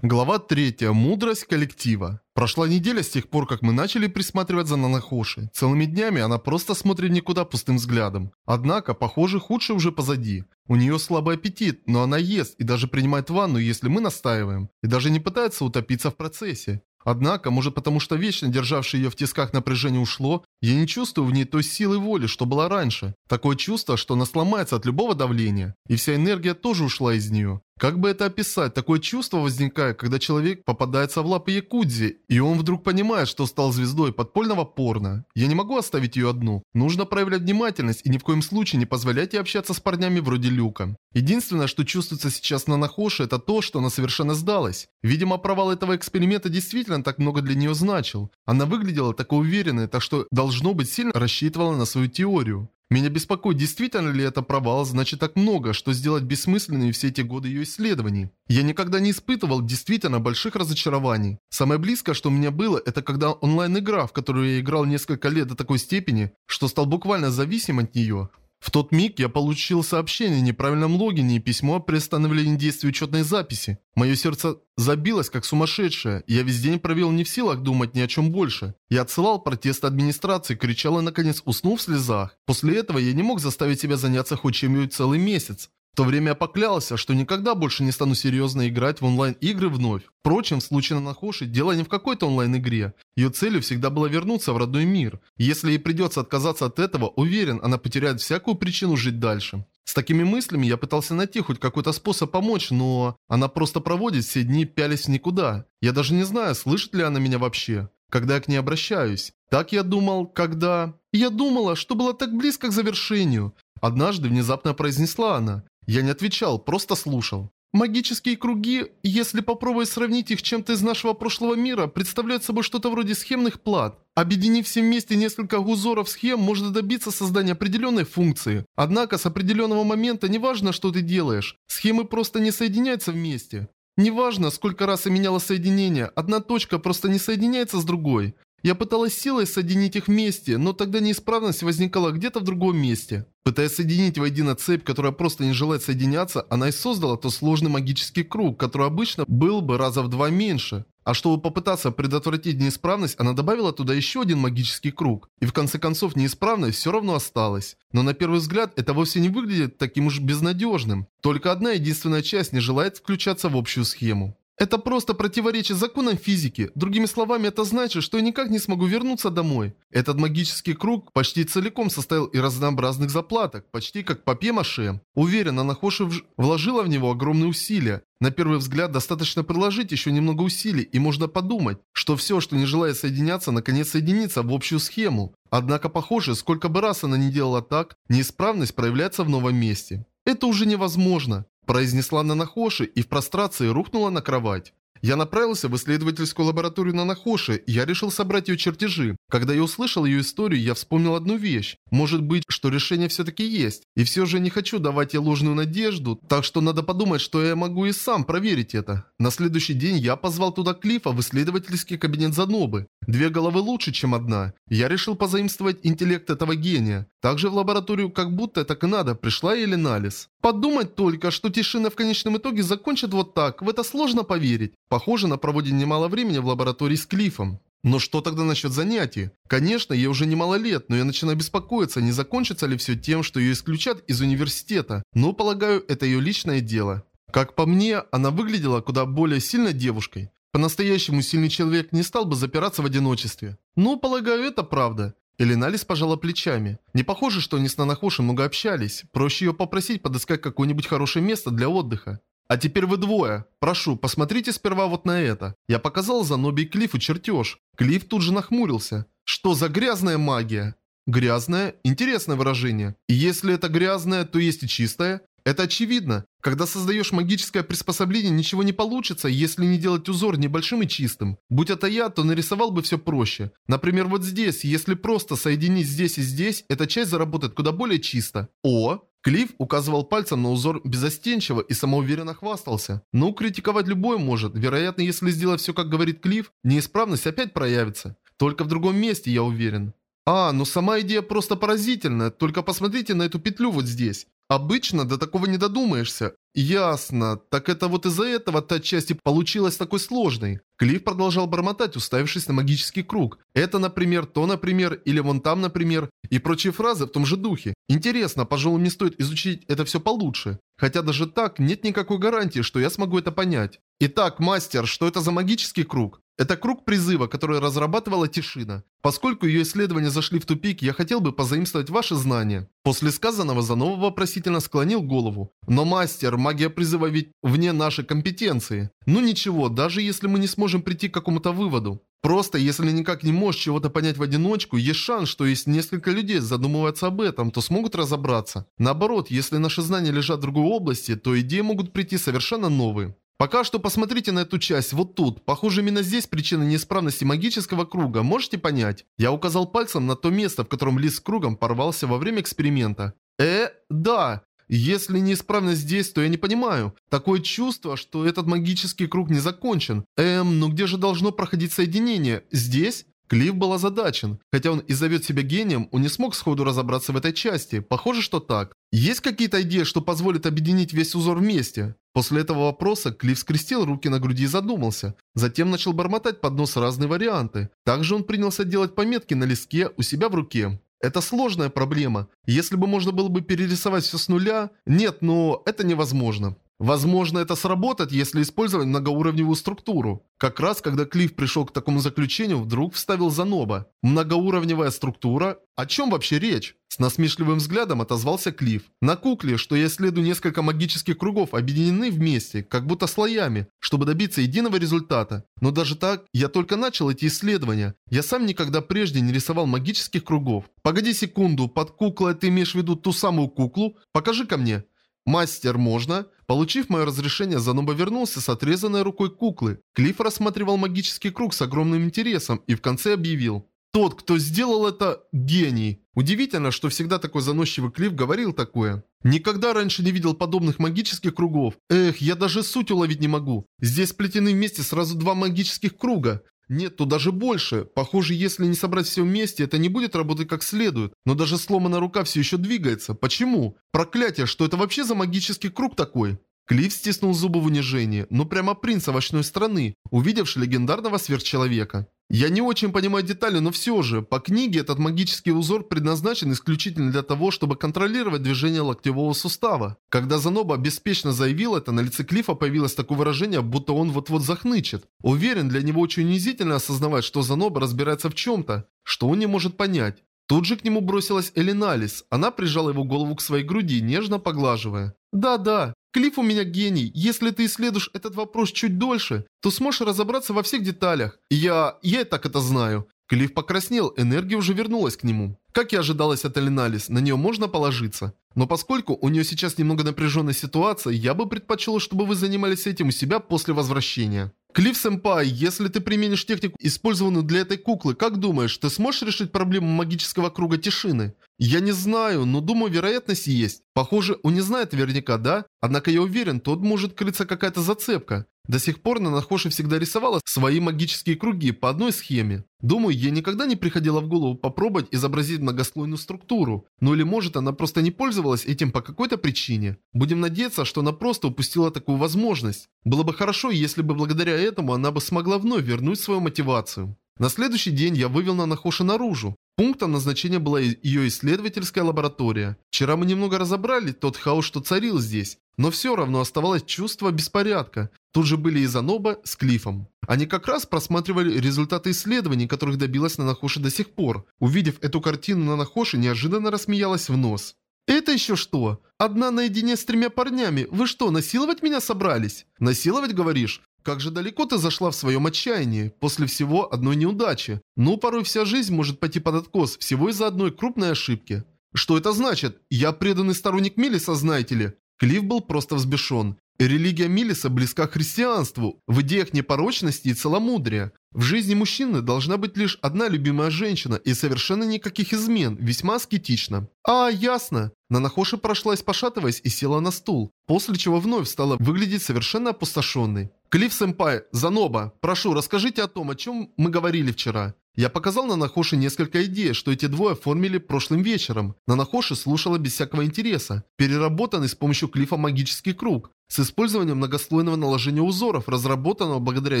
Глава 3. Мудрость коллектива. Прошла неделя с тех пор, как мы начали присматривать за Нанахоши. Целыми днями она просто смотрит никуда пустым взглядом. Однако, похоже, худшее уже позади. У нее слабый аппетит, но она ест и даже принимает ванну, если мы настаиваем. И даже не пытается утопиться в процессе. Однако, может потому что вечно державшее ее в тисках напряжение ушло, я не чувствую в ней той силы воли, что была раньше. Такое чувство, что она сломается от любого давления. И вся энергия тоже ушла из нее. Как бы это описать? Такое чувство возникает, когда человек попадается в лапы Якудзи, и он вдруг понимает, что стал звездой подпольного порно. Я не могу оставить ее одну. Нужно проявлять внимательность и ни в коем случае не позволять ей общаться с парнями вроде Люка. Единственное, что чувствуется сейчас на Нахоше, это то, что она совершенно сдалась. Видимо, провал этого эксперимента действительно так много для нее значил. Она выглядела такой уверенной, так что, должно быть, сильно рассчитывала на свою теорию. Меня беспокоит, действительно ли это провал, значит так много, что сделать бессмысленными все эти годы ее исследований. Я никогда не испытывал действительно больших разочарований. Самое близкое, что у меня было, это когда онлайн-игра, в которую я играл несколько лет до такой степени, что стал буквально зависим от нее. В тот миг я получил сообщение о неправильном логине и письмо о приостановлении действия учетной записи. Мое сердце забилось как сумасшедшее, я весь день провел не в силах думать ни о чем больше. Я отсылал протесты администрации, кричал и наконец уснул в слезах. После этого я не мог заставить себя заняться хоть чем-нибудь целый месяц. В то время я поклялся, что никогда больше не стану серьезно играть в онлайн-игры вновь. Впрочем, в случае Нанахоши дело не в какой-то онлайн-игре. Ее целью всегда было вернуться в родной мир. Если ей придется отказаться от этого, уверен, она потеряет всякую причину жить дальше. С такими мыслями я пытался найти хоть какой-то способ помочь, но... Она просто проводит все дни пялись никуда. Я даже не знаю, слышит ли она меня вообще. Когда я к ней обращаюсь. Так я думал, когда... Я думала, что было так близко к завершению. Однажды внезапно произнесла она. Я не отвечал, просто слушал. Магические круги, если попробовать сравнить их чем-то из нашего прошлого мира, представляют собой что-то вроде схемных плат. Объединив все вместе несколько узоров схем, можно добиться создания определенной функции. Однако с определенного момента не важно, что ты делаешь, схемы просто не соединяются вместе. Неважно, сколько раз я меняла соединение, одна точка просто не соединяется с другой. Я пыталась силой соединить их вместе, но тогда неисправность возникала где-то в другом месте. Пытаясь соединить воедино цепь, которая просто не желает соединяться, она и создала тот сложный магический круг, который обычно был бы раза в два меньше. А чтобы попытаться предотвратить неисправность, она добавила туда еще один магический круг. И в конце концов неисправность все равно осталась. Но на первый взгляд это вовсе не выглядит таким уж безнадежным. Только одна единственная часть не желает включаться в общую схему. Это просто противоречит законам физики. Другими словами, это значит, что я никак не смогу вернуться домой. Этот магический круг почти целиком состоял из разнообразных заплаток, почти как папье-маше. Уверен, Анахоши вложила в него огромные усилия. На первый взгляд, достаточно приложить еще немного усилий, и можно подумать, что все, что не желает соединяться, наконец соединится в общую схему. Однако, похоже, сколько бы раз она не делала так, неисправность проявляется в новом месте. Это уже невозможно произнесла Нанахоши и в прострации рухнула на кровать. Я направился в исследовательскую лабораторию на Нахоши, я решил собрать ее чертежи. Когда я услышал ее историю, я вспомнил одну вещь. Может быть, что решение все-таки есть. И все же не хочу давать ей ложную надежду, так что надо подумать, что я могу и сам проверить это. На следующий день я позвал туда Клифа в исследовательский кабинет Занобы. Две головы лучше, чем одна. Я решил позаимствовать интеллект этого гения. Также в лабораторию, как будто так и надо, пришла Еленалис. Подумать только, что Тишина в конечном итоге закончит вот так, в это сложно поверить. Похоже, она проводит немало времени в лаборатории с Клифом. Но что тогда насчет занятий? Конечно, ей уже немало лет, но я начинаю беспокоиться, не закончится ли все тем, что ее исключат из университета. Но, полагаю, это ее личное дело. Как по мне, она выглядела куда более сильной девушкой. По-настоящему сильный человек не стал бы запираться в одиночестве. Ну, полагаю, это правда. Элиналис пожала плечами. Не похоже, что они с Нанахоши много общались. Проще ее попросить подыскать какое-нибудь хорошее место для отдыха. А теперь вы двое. Прошу, посмотрите сперва вот на это. Я показал Заноби и Клиффу чертеж. Клифф тут же нахмурился. Что за грязная магия? Грязная? Интересное выражение. Если это грязное, то есть и чистое? Это очевидно. Когда создаешь магическое приспособление, ничего не получится, если не делать узор небольшим и чистым. Будь это я, то нарисовал бы все проще. Например, вот здесь, если просто соединить здесь и здесь, эта часть заработает куда более чисто. О! Клифф указывал пальцем на узор безостенчиво и самоуверенно хвастался. Ну, критиковать любой может. Вероятно, если сделать все, как говорит Клифф, неисправность опять проявится. Только в другом месте, я уверен. А, ну сама идея просто поразительная. Только посмотрите на эту петлю вот здесь. Обычно до такого не додумаешься. Ясно. Так это вот из-за этого та часть и получилась такой сложной. Клифф продолжал бормотать, уставившись на магический круг. Это, например, то, например, или вон там, например, и прочие фразы в том же духе. Интересно, пожалуй, мне стоит изучить это все получше. Хотя даже так, нет никакой гарантии, что я смогу это понять. Итак, мастер, что это за магический круг? Это круг призыва, который разрабатывала Тишина. Поскольку ее исследования зашли в тупик, я хотел бы позаимствовать ваши знания. После сказанного Занова вопросительно склонил голову. Но мастер, магия призыва ведь вне нашей компетенции. Ну ничего, даже если мы не сможем прийти к какому-то выводу. Просто, если никак не можешь чего-то понять в одиночку, есть шанс, что есть несколько людей задумываются об этом, то смогут разобраться. Наоборот, если наши знания лежат в другой области, то идеи могут прийти совершенно новые. Пока что посмотрите на эту часть, вот тут. Похоже, именно здесь причина неисправности магического круга, можете понять? Я указал пальцем на то место, в котором лист с кругом порвался во время эксперимента. Э, да. Если неисправность здесь, то я не понимаю. Такое чувство, что этот магический круг не закончен. Эм, ну где же должно проходить соединение? Здесь? Клифф был озадачен. Хотя он и зовет себя гением, он не смог сходу разобраться в этой части. Похоже, что так. Есть какие-то идеи, что позволит объединить весь узор вместе? После этого вопроса Клифф скрестил руки на груди и задумался. Затем начал бормотать под нос разные варианты. Также он принялся делать пометки на листке у себя в руке. Это сложная проблема. Если бы можно было бы перерисовать все с нуля... Нет, но это невозможно. Возможно, это сработает, если использовать многоуровневую структуру. Как раз, когда Клифф пришел к такому заключению, вдруг вставил Заноба. Многоуровневая структура? О чем вообще речь? С насмешливым взглядом отозвался Клифф. На кукле, что я исследую несколько магических кругов, объединены вместе, как будто слоями, чтобы добиться единого результата. Но даже так, я только начал эти исследования. Я сам никогда прежде не рисовал магических кругов. Погоди секунду, под куклой ты имеешь в виду ту самую куклу? покажи ко мне. «Мастер, можно?» Получив мое разрешение, Заноба вернулся с отрезанной рукой куклы. Клифф рассматривал магический круг с огромным интересом и в конце объявил. «Тот, кто сделал это, гений!» Удивительно, что всегда такой заносчивый Клифф говорил такое. Никогда раньше не видел подобных магических кругов. Эх, я даже суть уловить не могу. Здесь сплетены вместе сразу два магических круга. Нет, тут даже больше. Похоже, если не собрать все вместе, это не будет работать как следует. Но даже сломанная рука все еще двигается. Почему? Проклятие, что это вообще за магический круг такой? Клифф стиснул зубы в унижении, ну прямо принц овощной страны, увидевший легендарного сверхчеловека. Я не очень понимаю детали, но все же, по книге этот магический узор предназначен исключительно для того, чтобы контролировать движение локтевого сустава. Когда Заноба беспечно заявил это, на лице Клифа появилось такое выражение, будто он вот-вот захнычет. Уверен, для него очень унизительно осознавать, что Заноба разбирается в чем-то, что он не может понять. Тут же к нему бросилась Элиналис. Она прижала его голову к своей груди, нежно поглаживая. «Да-да, Клифф у меня гений. Если ты исследуешь этот вопрос чуть дольше, то сможешь разобраться во всех деталях. Я... я и так это знаю». Клифф покраснел, энергия уже вернулась к нему. Как и ожидалось от Элиналис, на нее можно положиться. Но поскольку у нее сейчас немного напряженная ситуация, я бы предпочел, чтобы вы занимались этим у себя после возвращения. Клифф-сэмпай, если ты применишь технику, использованную для этой куклы, как думаешь, ты сможешь решить проблему магического круга Тишины? Я не знаю, но думаю, вероятность есть. Похоже, он не знает наверняка, да? Однако я уверен, тут может крыться какая-то зацепка. До сих пор Нанахоши всегда рисовала свои магические круги по одной схеме. Думаю, ей никогда не приходило в голову попробовать изобразить многослойную структуру. Ну или может она просто не пользовалась этим по какой-то причине. Будем надеяться, что она просто упустила такую возможность. Было бы хорошо, если бы благодаря этому она бы смогла вновь вернуть свою мотивацию. На следующий день я вывел Нанахоши наружу. Пунктом назначения была ее исследовательская лаборатория. Вчера мы немного разобрали тот хаос, что царил здесь. Но все равно оставалось чувство беспорядка. Тут же были и Заноба с Клифом. Они как раз просматривали результаты исследований, которых добилась Нанахоши до сих пор. Увидев эту картину, Нанахоши неожиданно рассмеялась в нос. «Это еще что? Одна наедине с тремя парнями? Вы что, насиловать меня собрались?» «Насиловать, говоришь? Как же далеко ты зашла в своем отчаянии, после всего одной неудачи. Ну, порой вся жизнь может пойти под откос, всего из-за одной крупной ошибки. Что это значит? Я преданный сторонник Милиса, знаете ли? Клифф был просто взбешен. Религия Милиса близка к христианству, в идеях непорочности и целомудрия. В жизни мужчины должна быть лишь одна любимая женщина и совершенно никаких измен, весьма аскетично. А, ясно. Нанахоши прошлась пошатываясь и села на стул, после чего вновь стала выглядеть совершенно опустошенной. Клифф-сэмпай, Заноба, прошу, расскажите о том, о чем мы говорили вчера. Я показал Нанахоши несколько идей, что эти двое оформили прошлым вечером. Нанахоши слушала без всякого интереса. Переработанный с помощью клифа магический круг с использованием многослойного наложения узоров, разработанного благодаря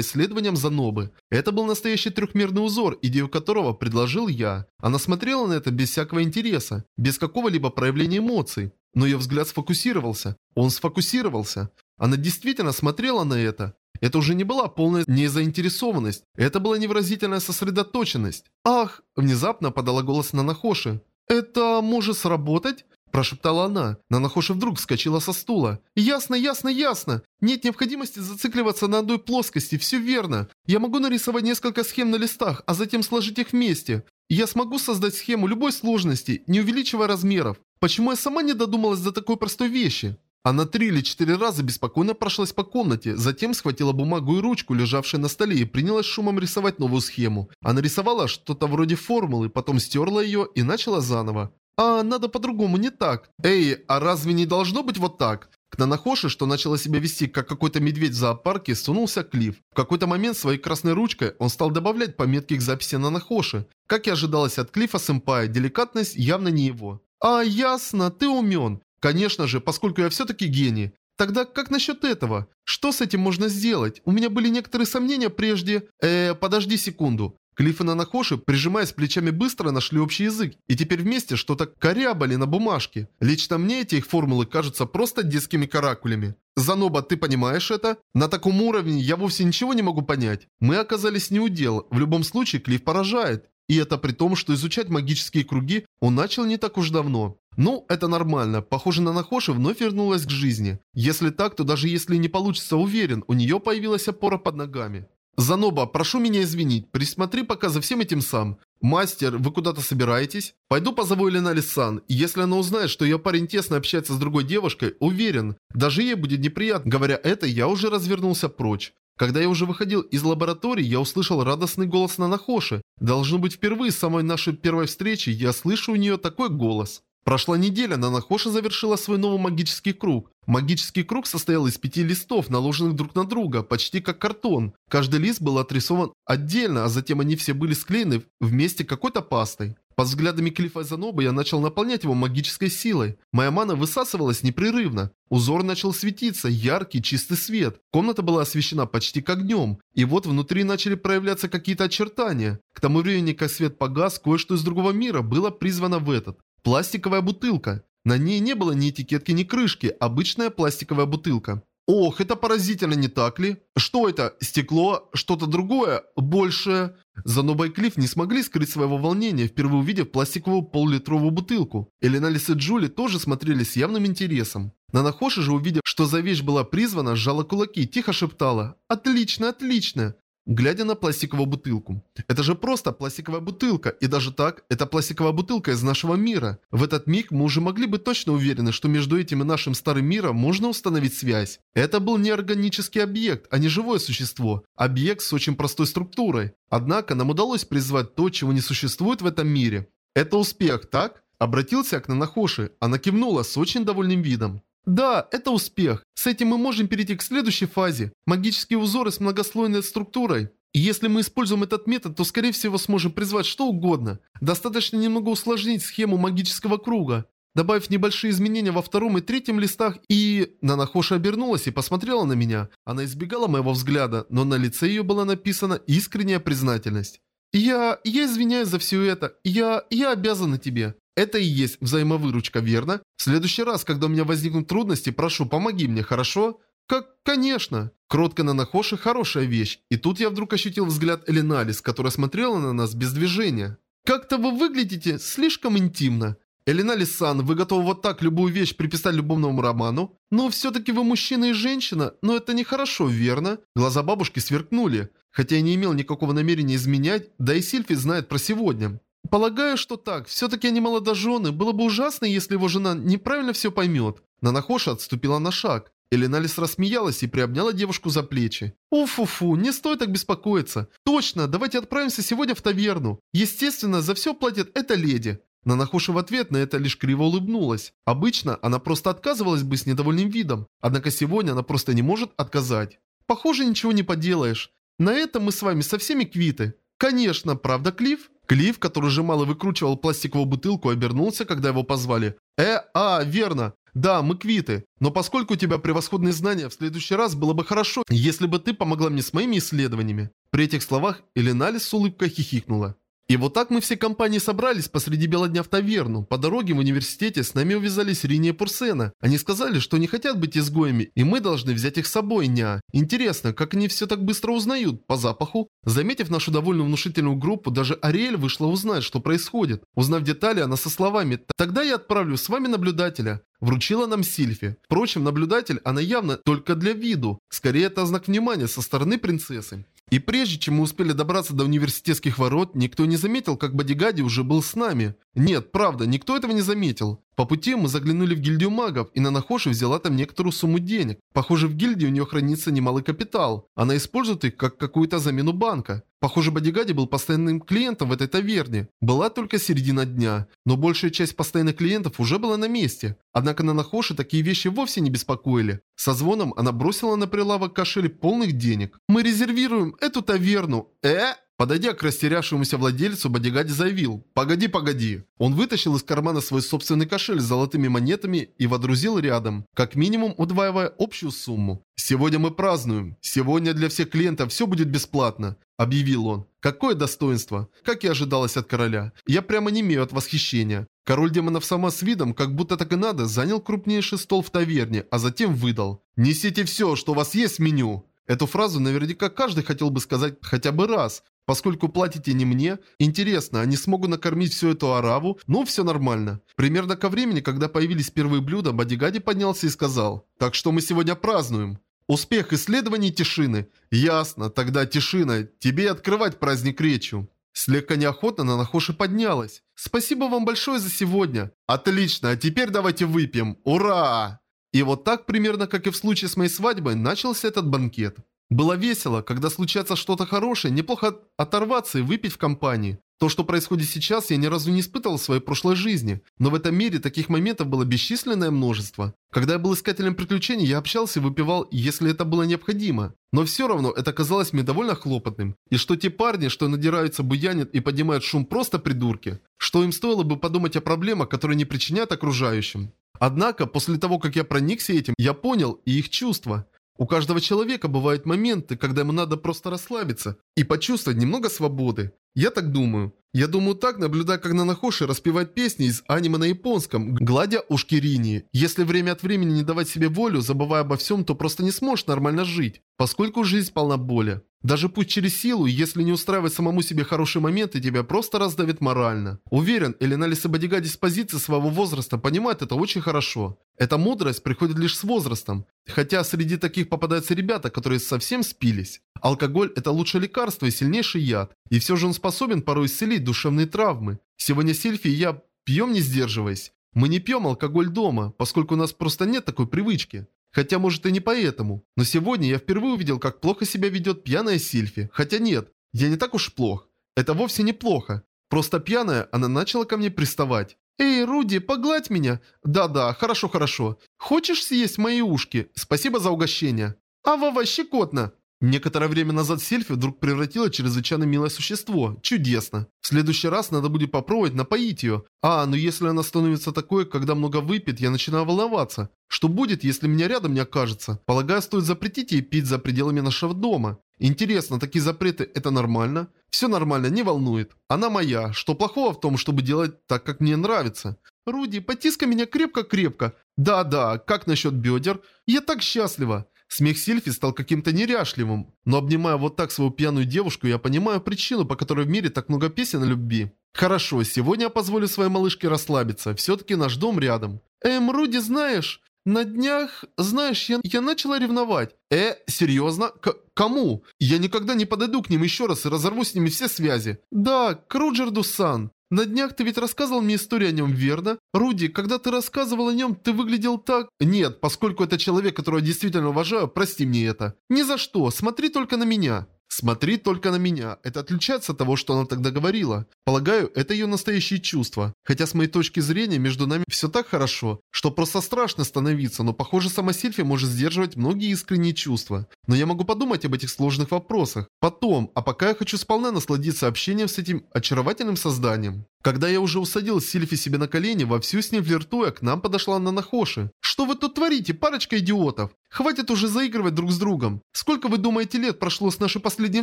исследованиям Занобы. Это был настоящий трехмерный узор, идею которого предложил я. Она смотрела на это без всякого интереса, без какого-либо проявления эмоций. Но ее взгляд сфокусировался. Он сфокусировался. Она действительно смотрела на это. Это уже не была полная незаинтересованность. Это была невыразительная сосредоточенность. «Ах!» – внезапно подала голос Нанахоши. «Это может сработать?» Прошептала она. Нанахоши вдруг вскочила со стула. «Ясно, ясно, ясно! Нет необходимости зацикливаться на одной плоскости, все верно. Я могу нарисовать несколько схем на листах, а затем сложить их вместе. я смогу создать схему любой сложности, не увеличивая размеров. Почему я сама не додумалась до такой простой вещи?» Она три или четыре раза беспокойно прошлась по комнате, затем схватила бумагу и ручку, лежавшие на столе, и принялась шумом рисовать новую схему. Она рисовала что-то вроде формулы, потом стерла ее и начала заново. «А, надо по-другому, не так. Эй, а разве не должно быть вот так?» К Нанахоши, что начала себя вести как какой-то медведь в зоопарке, сунулся Клифф. В какой-то момент своей красной ручкой он стал добавлять пометки к записи Нанахоши. Как и ожидалось от Клиффа Сэмпая, деликатность явно не его. «А, ясно, ты умен. Конечно же, поскольку я все-таки гений. Тогда как насчет этого? Что с этим можно сделать? У меня были некоторые сомнения прежде... Э, подожди секунду. Клифф и Нанахоши, прижимаясь плечами быстро, нашли общий язык, и теперь вместе что-то корябали на бумажке. Лично мне эти их формулы кажутся просто детскими каракулями. Заноба, ты понимаешь это? На таком уровне я вовсе ничего не могу понять. Мы оказались не у дел. В любом случае, Клифф поражает. И это при том, что изучать магические круги он начал не так уж давно. Ну, это нормально. Похоже, на Нахоши вновь вернулась к жизни. Если так, то даже если не получится, уверен, у нее появилась опора под ногами. «Заноба, прошу меня извинить, присмотри пока за всем этим сам. Мастер, вы куда-то собираетесь? Пойду позову Эленали Сан, если она узнает, что ее парень тесно общается с другой девушкой, уверен, даже ей будет неприятно. Говоря это, я уже развернулся прочь. Когда я уже выходил из лаборатории, я услышал радостный голос Нанахоши. Должно быть впервые с самой нашей первой встречи я слышу у нее такой голос. Прошла неделя, Нанахоши завершила свой новый магический круг. Магический круг состоял из пяти листов, наложенных друг на друга, почти как картон. Каждый лист был отрисован отдельно, а затем они все были склеены вместе какой-то пастой. Под взглядами Клифа Заноба я начал наполнять его магической силой. Моя мана высасывалась непрерывно. Узор начал светиться, яркий, чистый свет. Комната была освещена почти как днем. И вот внутри начали проявляться какие-то очертания. К тому времени, как свет погас, кое-что из другого мира было призвано в этот. Пластиковая бутылка. На ней не было ни этикетки, ни крышки, обычная пластиковая бутылка. Ох, это поразительно, не так ли? Что это? Стекло? Что-то другое? Больше... Заноба и Клифф не смогли скрыть своего волнения, впервые увидев пластиковую полулитровую бутылку. Эленалис и Джули тоже смотрели с явным интересом. Нанахоши же, увидев, что за вещь была призвана, сжала кулаки, тихо шептала «Отлично, отлично!» Глядя на пластиковую бутылку. Это же просто пластиковая бутылка, и даже так, это пластиковая бутылка из нашего мира. В этот миг мы уже могли быть точно уверены, что между этим и нашим старым миром можно установить связь. Это был не органический объект, а не живое существо. Объект с очень простой структурой. Однако нам удалось призвать то, чего не существует в этом мире. Это успех, так? Обратился к Нанахоши. Она кивнула с очень довольным видом. Да, это успех. С этим мы можем перейти к следующей фазе. Магические узоры с многослойной структурой. И если мы используем этот метод, то скорее всего сможем призвать что угодно. Достаточно немного усложнить схему магического круга. Добавив небольшие изменения во втором и третьем листах, и... Нанахоша обернулась и посмотрела на меня. Она избегала моего взгляда, но на лице ее была написана искренняя признательность. «Я... я извиняюсь за все это. Я... я обязана тебе. Это и есть взаимовыручка, верно? В следующий раз, когда у меня возникнут трудности, прошу, помоги мне, хорошо? Как, конечно. Кротко на Нахоши хорошая вещь. И тут я вдруг ощутил взгляд Элиналис, которая смотрела на нас без движения. Как-то вы выглядите слишком интимно. Элиналис-сан, вы готовы вот так любую вещь приписать любовному роману? Но все-таки вы мужчина и женщина, но это нехорошо, верно? Глаза бабушки сверкнули. Хотя я не имел никакого намерения изменять, да и Сильфи знает про сегодня. Полагаю, что так. Все-таки они молодожены. Было бы ужасно, если его жена неправильно все поймет. Нанахоша отступила на шаг. Эленалис рассмеялась и приобняла девушку за плечи. «Уфу-фу, не стоит так беспокоиться. Точно, давайте отправимся сегодня в таверну. Естественно, за все платит эта леди». Нанахоша в ответ на это лишь криво улыбнулась. Обычно она просто отказывалась бы с недовольным видом. Однако сегодня она просто не может отказать. «Похоже, ничего не поделаешь. На этом мы с вами со всеми квиты». Конечно, правда, Клифф? Клифф, который сжимал и выкручивал пластиковую бутылку, обернулся, когда его позвали. «Э, а, верно. Да, мы квиты. Но поскольку у тебя превосходные знания, в следующий раз было бы хорошо, если бы ты помогла мне с моими исследованиями». При этих словах Эленалис с улыбкой хихикнула. И вот так мы все компании собрались посреди бела дня в таверну. По дороге в университете с нами увязались Рини и Пурсена. Они сказали, что не хотят быть изгоями, и мы должны взять их с собой, ня. Интересно, как они все так быстро узнают? По запаху? Заметив нашу довольно внушительную группу, даже Ариэль вышла узнать, что происходит. Узнав детали, она со словами «Тогда я отправлю с вами наблюдателя». Вручила нам Сильфи. Впрочем, наблюдатель она явно только для виду. Скорее, это знак внимания со стороны принцессы. И прежде чем мы успели добраться до университетских ворот, никто не заметил, как Бодигади уже был с нами. Нет, правда, никто этого не заметил. По пути мы заглянули в гильдию магов, и Нанахоши взяла там некоторую сумму денег. Похоже, в гильдии у нее хранится немалый капитал. Она использует их как какую-то замену банка. Похоже, Бодигади был постоянным клиентом в этой таверне. Была только середина дня, но большая часть постоянных клиентов уже была на месте. Однако Нанахоши такие вещи вовсе не беспокоили. Со звоном она бросила на прилавок кошель полных денег. «Мы резервируем эту таверну». «Э?» Подойдя к растерявшемуся владельцу, Бодигади заявил «Погоди, погоди». Он вытащил из кармана свой собственный кошель с золотыми монетами и водрузил рядом, как минимум удваивая общую сумму. «Сегодня мы празднуем. Сегодня для всех клиентов все будет бесплатно», – объявил он. «Какое достоинство! Как и ожидалось от короля. Я прямо не имею от восхищения». Король демонов сама с видом, как будто так и надо, занял крупнейший стол в таверне, а затем выдал «Несите все, что у вас есть в меню». Эту фразу наверняка каждый хотел бы сказать хотя бы раз, Поскольку платите не мне, интересно, они смогут накормить всю эту араву? Ну, все нормально. Примерно ко времени, когда появились первые блюда, Бодигади поднялся и сказал, «Так что мы сегодня празднуем?» Успех исследований Тишины. Ясно, тогда Тишина, тебе открывать праздник речью. Слегка неохотно Нанахоши поднялась. Спасибо вам большое за сегодня. Отлично, а теперь давайте выпьем. Ура! И вот так, примерно как и в случае с моей свадьбой, начался этот банкет. Было весело, когда случается что-то хорошее, неплохо оторваться и выпить в компании. То, что происходит сейчас, я ни разу не испытывал в своей прошлой жизни, но в этом мире таких моментов было бесчисленное множество. Когда я был искателем приключений, я общался и выпивал, если это было необходимо. Но все равно это казалось мне довольно хлопотным. И что те парни, что надираются, буянят и поднимают шум, просто придурки. Что им стоило бы подумать о проблемах, которые не причиняют окружающим. Однако, после того, как я проникся этим, я понял и их чувства. У каждого человека бывают моменты, когда ему надо просто расслабиться и почувствовать немного свободы. Я так думаю. Я думаю так, наблюдая, как Нанахоши распевает песни из аниме на японском, гладя ушки Рини. Если время от времени не давать себе волю, забывая обо всем, то просто не сможешь нормально жить, поскольку жизнь полна боли. Даже путь через силу, если не устраивать самому себе хорошие моменты, тебя просто раздавит морально. Уверен, Эленалис и Бодигади с позиции своего возраста понимают это очень хорошо. Эта мудрость приходит лишь с возрастом. Хотя среди таких попадаются ребята, которые совсем спились. Алкоголь – это лучшее лекарство и сильнейший яд. И все же он способен порой исцелить душевные травмы. Сегодня Сильфи и я пьем не сдерживаясь. Мы не пьем алкоголь дома, поскольку у нас просто нет такой привычки. Хотя, может, и не поэтому. Но сегодня я впервые увидел, как плохо себя ведет пьяная Сильфи. Хотя нет, я не так уж плох. Это вовсе не плохо. Просто пьяная, она начала ко мне приставать. «Эй, Руди, погладь меня!» «Да-да, хорошо-хорошо. Хочешь съесть мои ушки? Спасибо за угощение». «А вова, щекотно!» Некоторое время назад Сельфи вдруг превратила чрезвычайно милое существо. Чудесно. В следующий раз надо будет попробовать напоить ее. А, ну если она становится такой, когда много выпьет, я начинаю волноваться. Что будет, если меня рядом не окажется? Полагаю, стоит запретить ей пить за пределами нашего дома. Интересно, такие запреты это нормально? Все нормально, не волнует. Она моя. Что плохого в том, чтобы делать так, как мне нравится? Руди, потискай меня крепко-крепко. Да-да, как насчет бедер? Я так счастлива. Смех Сильфи стал каким-то неряшливым. Но обнимая вот так свою пьяную девушку, я понимаю причину, по которой в мире так много песен о любви. Хорошо, сегодня я позволю своей малышке расслабиться. Все-таки наш дом рядом. Эм, Руди, знаешь... На днях, знаешь, я, я начала ревновать. Э, серьезно? К кому? Я никогда не подойду к ним еще раз и разорву с ними все связи. Да, к Руджерду-сан. На днях ты ведь рассказывал мне историю о нем, верно? Руди, когда ты рассказывал о нем, ты выглядел так... Нет, поскольку это человек, которого я действительно уважаю, прости мне это. Ни за что, смотри только на меня. Смотри только на меня. Это отличается от того, что она тогда говорила. Полагаю, это ее настоящие чувства. Хотя с моей точки зрения между нами все так хорошо, что просто страшно становиться, но похоже сама Сильфи может сдерживать многие искренние чувства. Но я могу подумать об этих сложных вопросах. Потом, а пока я хочу сполна насладиться общением с этим очаровательным созданием. Когда я уже усадил Сильфи себе на колени, вовсю с ним флиртуя, к нам подошла Нанахоши. «Что вы тут творите, парочка идиотов? Хватит уже заигрывать друг с другом. Сколько вы думаете лет прошло с нашей последней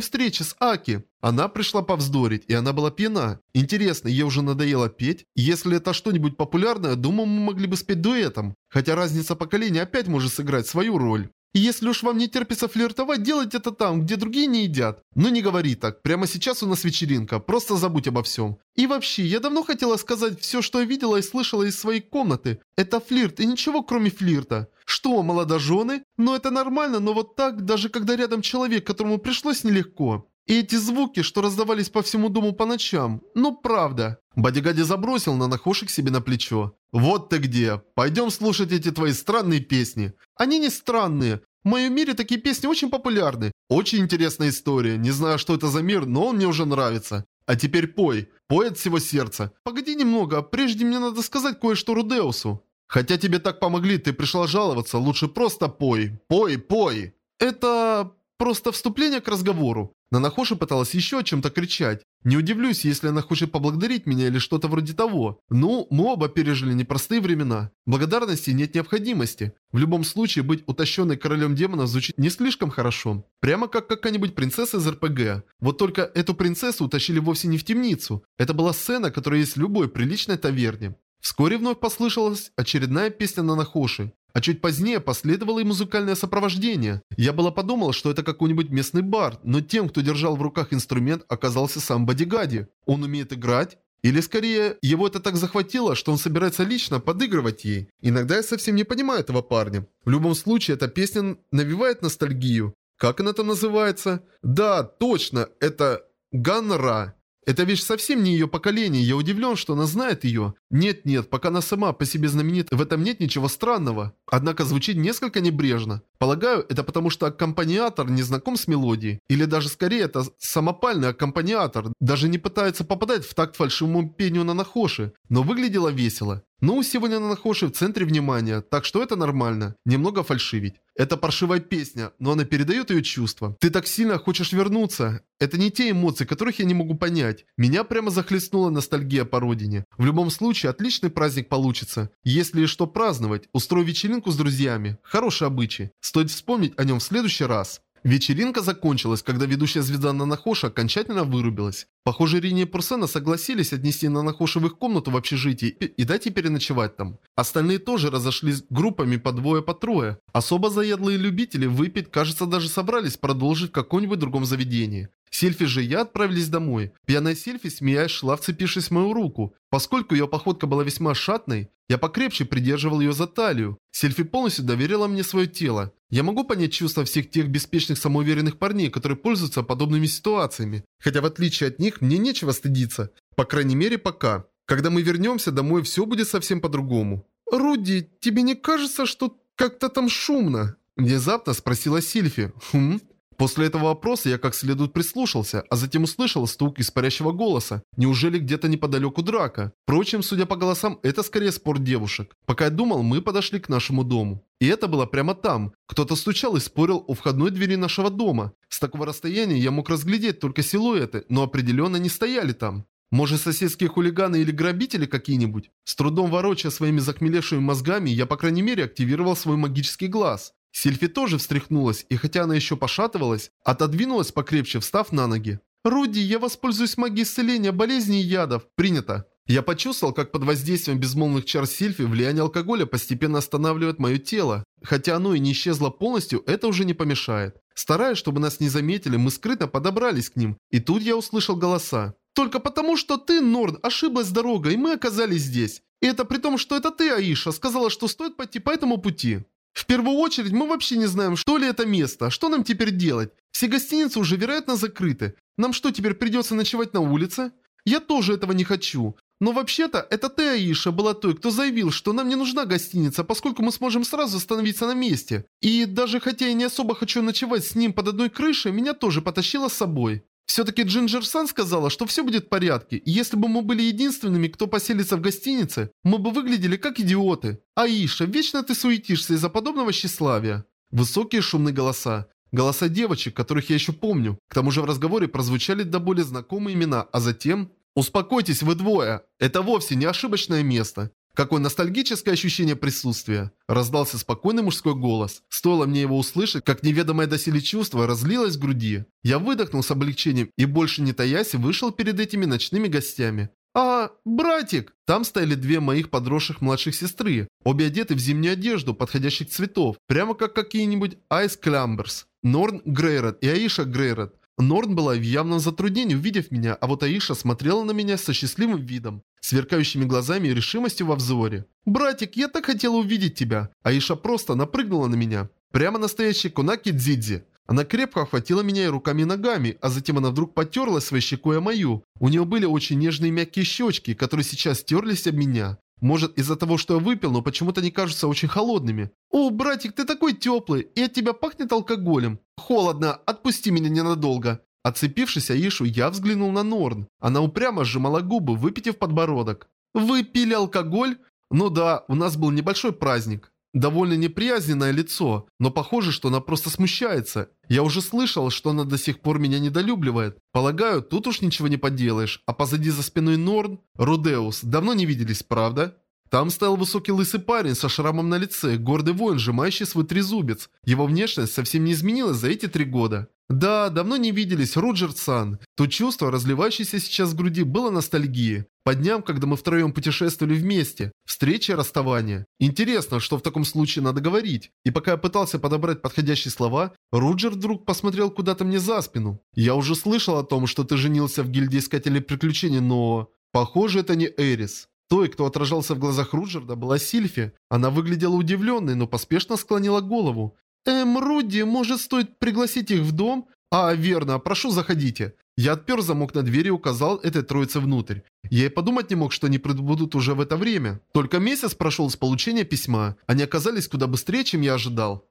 встречи с Аки?» Она пришла повздорить, и она была пьяна. Интересно, ей уже надоело петь? Если это что-нибудь популярное, думаю, мы могли бы спеть дуэтом. Хотя разница поколений опять может сыграть свою роль. И если уж вам не терпится флиртовать, делайте это там, где другие не едят. Но не говори так, прямо сейчас у нас вечеринка, просто забудь обо всем. И вообще, я давно хотела сказать все, что я видела и слышала из своей комнаты. Это флирт и ничего кроме флирта. Что, молодожены? Ну это нормально, но вот так, даже когда рядом человек, которому пришлось нелегко. И эти звуки, что раздавались по всему дому по ночам. Ну правда. Бодигади забросил на нахошек себе на плечо. «Вот ты где! Пойдем слушать эти твои странные песни!» «Они не странные. В моем мире такие песни очень популярны. Очень интересная история. Не знаю, что это за мир, но он мне уже нравится. А теперь пой. Пой от всего сердца. Погоди немного, прежде мне надо сказать кое-что Рудеусу. Хотя тебе так помогли, ты пришла жаловаться, лучше просто пой. Пой, пой. Это просто вступление к разговору. Нанахоши пыталась еще о чем-то кричать. Не удивлюсь, если она хочет поблагодарить меня или что-то вроде того. Ну, мы оба пережили непростые времена. Благодарности нет необходимости. В любом случае, быть утащенной королем демонов звучит не слишком хорошо. Прямо как какая-нибудь принцесса из РПГ. Вот только эту принцессу утащили вовсе не в темницу. Это была сцена, которая есть в любой приличной таверне. Вскоре вновь послышалась очередная песня Нанахоши. А чуть позднее последовало и музыкальное сопровождение. Я было подумал, что это какой-нибудь местный бар, но тем, кто держал в руках инструмент, оказался сам Бодигади. Он умеет играть? Или скорее, его это так захватило, что он собирается лично подыгрывать ей. Иногда я совсем не понимаю этого парня. В любом случае, эта песня навевает ностальгию. Как она там называется? Да, точно, это Ганра. Эта вещь совсем не ее поколение, я удивлен, что она знает ее. Нет-нет, пока она сама по себе знаменита, в этом нет ничего странного. Однако звучит несколько небрежно. Полагаю, это потому что аккомпаниатор не знаком с мелодией. Или даже скорее это самопальный аккомпаниатор, даже не пытается попадать в такт фальшивому пению на нахоши. Но выглядело весело. Ну, сегодня на Нахоши в центре внимания, так что это нормально. Немного фальшивить. Это паршивая песня, но она передает ее чувства. Ты так сильно хочешь вернуться. Это не те эмоции, которых я не могу понять. Меня прямо захлестнула ностальгия по родине. В любом случае, отличный праздник получится. Если что праздновать, устрой вечеринку с друзьями. Хороший обычай. Стоит вспомнить о нем в следующий раз. Вечеринка закончилась, когда ведущая звезда Нанахоша окончательно вырубилась. Похоже, Рини и Пурсена согласились отнести Нанахоши в их комнату в общежитии и дать ей переночевать там. Остальные тоже разошлись группами по двое, по трое. Особо заядлые любители выпить, кажется, даже собрались продолжить в каком-нибудь другом заведении. Сильфи же и я отправились домой. Пьяная Сильфи, смеясь, шла вцепившись в мою руку. Поскольку ее походка была весьма шатной, я покрепче придерживал ее за талию. Сильфи полностью доверила мне свое тело. Я могу понять чувства всех тех беспечных самоуверенных парней, которые пользуются подобными ситуациями. Хотя в отличие от них, мне нечего стыдиться. По крайней мере, пока. Когда мы вернемся домой, все будет совсем по-другому. «Руди, тебе не кажется, что как-то там шумно?» Внезапно спросила Сильфи. «Хм?» После этого вопроса я как следует прислушался, а затем услышал стук из парящего голоса. Неужели где-то неподалеку драка? Впрочем, судя по голосам, это скорее спор девушек. Пока я думал, мы подошли к нашему дому. И это было прямо там. Кто-то стучал и спорил у входной двери нашего дома. С такого расстояния я мог разглядеть только силуэты, но определенно не стояли там. Может, соседские хулиганы или грабители какие-нибудь? С трудом ворочая своими захмелевшими мозгами, я по крайней мере активировал свой магический глаз. Сильфи тоже встряхнулась, и хотя она еще пошатывалась, отодвинулась покрепче, встав на ноги. «Руди, я воспользуюсь магией исцеления болезней и ядов. Принято». Я почувствовал, как под воздействием безмолвных чар Сильфи влияние алкоголя постепенно останавливает мое тело. Хотя оно и не исчезло полностью, это уже не помешает. Стараясь, чтобы нас не заметили, мы скрытно подобрались к ним. И тут я услышал голоса. «Только потому, что ты, Норд, ошиблась дорогой, и мы оказались здесь. И это при том, что это ты, Аиша, сказала, что стоит пойти по этому пути». В первую очередь, мы вообще не знаем, что ли это место, что нам теперь делать. Все гостиницы уже, вероятно, закрыты. Нам что, теперь придется ночевать на улице? Я тоже этого не хочу. Но вообще-то, это ты, Аиша, была той, кто заявил, что нам не нужна гостиница, поскольку мы сможем сразу остановиться на месте. И даже хотя я не особо хочу ночевать с ним под одной крышей, меня тоже потащила с собой. Все-таки Джинджер Сан сказала, что все будет в порядке, и если бы мы были единственными, кто поселится в гостинице, мы бы выглядели как идиоты. Аиша, вечно ты суетишься из-за подобного тщеславия. Высокие шумные голоса. Голоса девочек, которых я еще помню. К тому же в разговоре прозвучали до боли знакомые имена, а затем... «Успокойтесь вы двое! Это вовсе не ошибочное место. Какое ностальгическое ощущение присутствия!» Раздался спокойный мужской голос. Стоило мне его услышать, как неведомое доселе чувство разлилось в груди. Я выдохнул с облегчением и больше не таясь вышел перед этими ночными гостями. «А, братик!» Там стояли две моих подросших младших сестры, обе одеты в зимнюю одежду подходящих цветов, прямо как какие-нибудь Ice Climbers. Норн Грейрот и Аиша Грейрот. Норн была в явном затруднении, увидев меня, а вот Аиша смотрела на меня со счастливым видом, сверкающими глазами и решимостью во взоре. «Братик, я так хотела увидеть тебя!» Аиша просто напрыгнула на меня. Прямо настоящий Кунаки Дзидзи. Она крепко охватила меня и руками и ногами, а затем она вдруг потерлась своей щекой о мою. У нее были очень нежные мягкие щечки, которые сейчас стерлись об меня. Может из-за того, что я выпил, но почему-то они кажутся очень холодными. «О, братик, ты такой теплый, и от тебя пахнет алкоголем. Холодно, отпусти меня ненадолго». Отцепившись Аишу, я взглянул на Норн. Она упрямо сжимала губы, выпитив подбородок. «Вы пили алкоголь?» «Ну да, у нас был небольшой праздник». Довольно неприязненное лицо, но похоже, что она просто смущается. Я уже слышал, что она до сих пор меня недолюбливает. Полагаю, тут уж ничего не поделаешь. А позади за спиной Норн, Рудеус, давно не виделись, правда? Там стоял высокий лысый парень со шрамом на лице, гордый воин, сжимающий свой трезубец. Его внешность совсем не изменилась за эти три года. Да, давно не виделись, Руджер-сан. То чувство, разливающееся сейчас в груди, было ностальгией. По дням, когда мы втроем путешествовали вместе. Встреча и расставание. Интересно, что в таком случае надо говорить. И пока я пытался подобрать подходящие слова, Руджер вдруг посмотрел куда-то мне за спину. Я уже слышал о том, что ты женился в гильдии Искателей Приключений, но... Похоже, это не Эрис. Той, кто отражался в глазах Руджерда, была Сильфи. Она выглядела удивленной, но поспешно склонила голову. «Эм, Руди, может, стоит пригласить их в дом?» «А, верно, прошу, заходите». Я отпер замок на двери и указал этой троице внутрь. Я и подумать не мог, что они прибудут уже в это время. Только месяц прошел с получения письма. Они оказались куда быстрее, чем я ожидал.